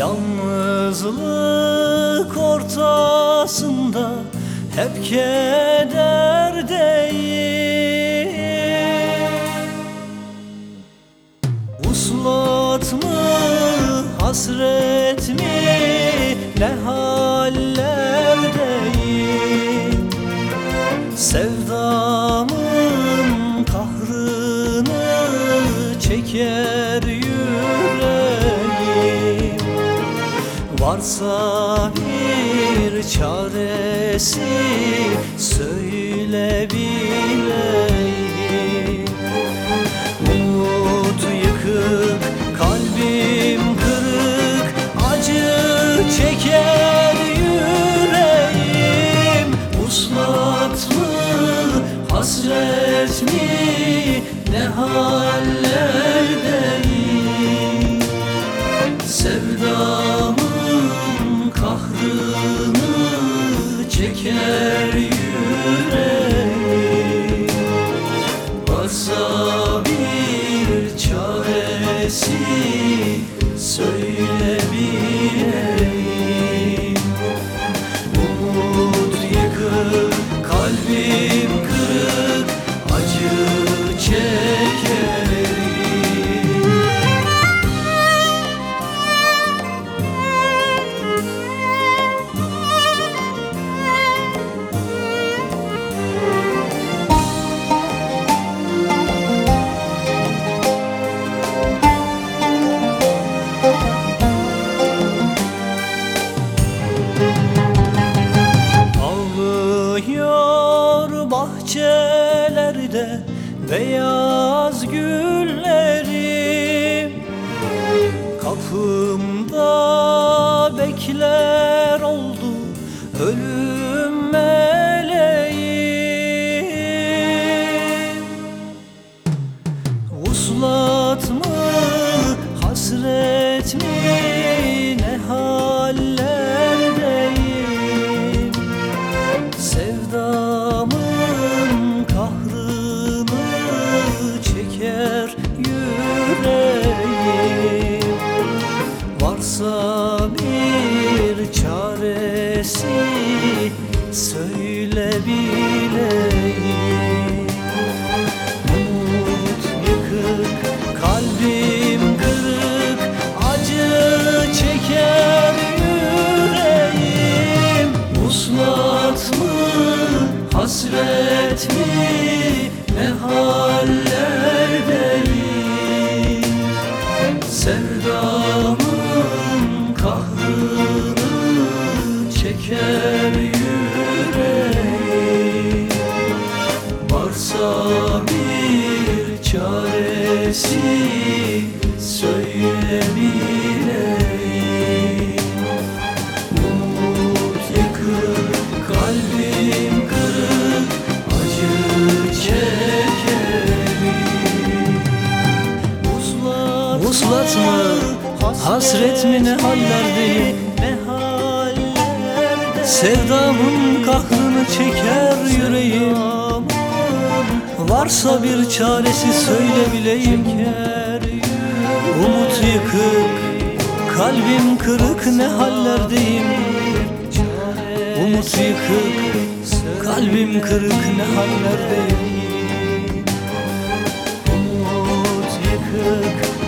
Yalnızlık ortasında hep kederdeyim. Uslat mı hasret mi ne hallerdeyim? Sevdamın kahrını çeker Varsa bir çaresi söyle bileyim Umut yıkık, kalbim kırık Acı çeker yüreğim. Uslat mı, hasret mi, ne hallerdeyim? Sevdamın beyaz güllerim Kapımda bekler oldu söyle bileyim Umut yıkık, kalbim kırık Acı çeker yüreğim Uslat mı, hasret mi, ne hallerdeyim Sevdamın çaresi söyle bileyim Umut yıkık, kalbim kırık Acı çekerim. Uslat mı, hasret mi? Ne hallerdeyim? Sevdamın kahrını çeker yüreğim Varsa bir çaresi söyle bileyim Umut yıkık, kalbim kırık ne hallerdeyim? Umut yıkık, kalbim kırık ne hallerdeyim? Umut yıkık,